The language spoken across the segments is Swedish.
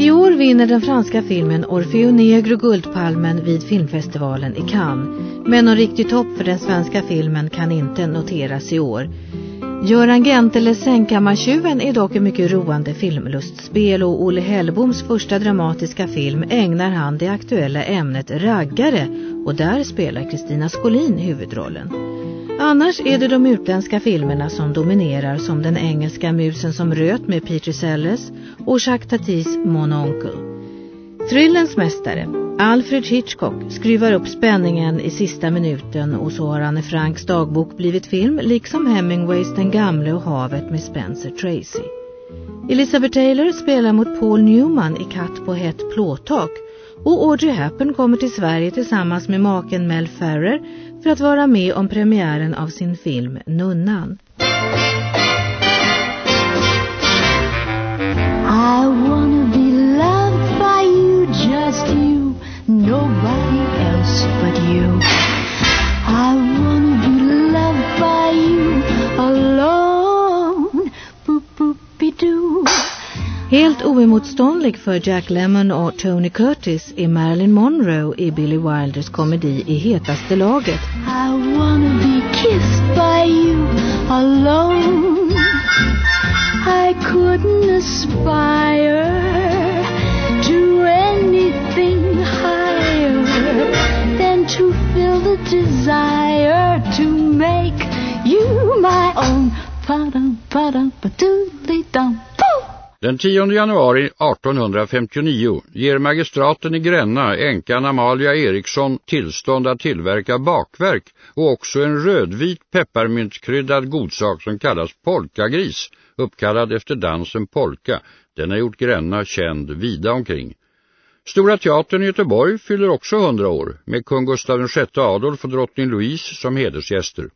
I år vinner den franska filmen Orfeo Negro Guldpalmen vid filmfestivalen i Cannes. Men någon riktig topp för den svenska filmen kan inte noteras i år. Göran Genteles Sängkammartjuven är dock ett mycket roande filmlustspel och Olle Hellboms första dramatiska film ägnar han det aktuella ämnet raggare och där spelar Kristina Skolin huvudrollen. Annars är det de utländska filmerna som dominerar som den engelska musen som röt med Peter Sellers och Jacques Tatis Mon Oncle. Thrillens mästare, Alfred Hitchcock, skruvar upp spänningen i sista minuten och så har Anne Franks dagbok blivit film liksom Hemingways Den gamle och havet med Spencer Tracy. Elizabeth Taylor spelar mot Paul Newman i Katt på hett plåttak och Audrey Hepburn kommer till Sverige tillsammans med maken Mel Ferrer för att vara med om premiären av sin film Nunnan. Helt oemotståndlig för Jack Lemmon och Tony Curtis är Marilyn Monroe i Billy Wilders komedi I hetaste laget. I wanna be kissed by you alone. I couldn't aspire to anything higher than to feel the desire to make you my own. Pa-dum, pa-dum, pa-doodly-dum. Den 10 januari 1859 ger magistraten i Gränna änkan Amalia Eriksson tillstånd att tillverka bakverk och också en rödvit pepparmyntkryddad godsak som kallas polkagris, uppkallad efter dansen polka. Den har gjort Gränna känd vida omkring. Stora teatern i Göteborg fyller också 100 år med kung Gustav VI Adolf och drottning Louise som hedersgäster.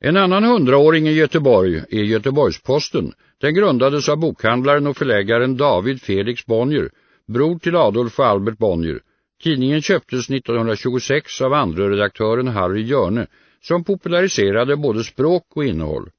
En annan hundraåring i Göteborg är Göteborgsposten. Den grundades av bokhandlaren och förläggaren David Felix Bonnier, bror till Adolf och Albert Bonnier. Tidningen köptes 1926 av andra redaktören Harry Jörne som populariserade både språk och innehåll.